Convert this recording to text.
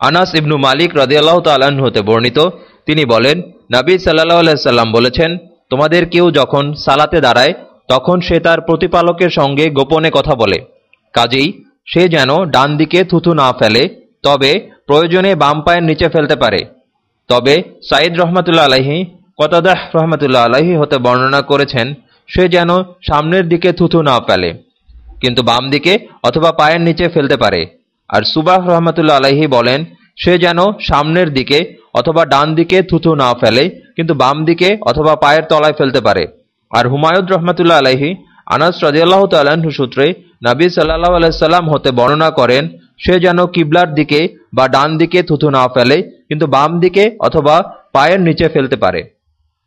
আনাস ইবনু মালিক রদিয়াল্লাহ তাল্লাহ্ন হতে বর্ণিত। তিনি বলেন, নাবী সাল্লাহ সাল্লাম বলেছেন, তোমাদের কেউ যখন সালাতে দাঁড়ায়, তখন সে তার প্রতিপালকের সঙ্গে গোপনে কথা বলে। কাজেই সে যেন ডান দিকে থুথু না ফেলে, তবে প্রয়োজনে বাম পায়ের নিচে ফেলতে পারে। তবে সাইদ রহমতুল্লা আলাহি কতাদাহ রহমতুল্লাহ আলাহি হতে বর্ণনা করেছেন, সে যেন সামনের দিকে থুথু না ফেলে, কিন্তু বাম দিকে অথবা পায়ের নিচে ফেলতে পারে। আর সুবাহ রহমতুল্লা আলাহি বলেন, সে যেন সামনের দিকে অথবা ডান দিকে থুথু না ফেলে, কিন্তু বাম দিকে অথবা পায়ের তলায় ফেলতে পারে। আর হুমায়ুদ রহমতুল্লাহ আলাহি আনাস রাজিয়াল্লাহ তাল্লাহ্ন সূত্রে নাবী সাল্লাহ আলাইসাল্লাম হতে বর্ণনা করেন, সে যেন কিবলার দিকে বা ডান দিকে থুথু না ফেলে, কিন্তু বাম দিকে অথবা পায়ের নিচে ফেলতে পারে।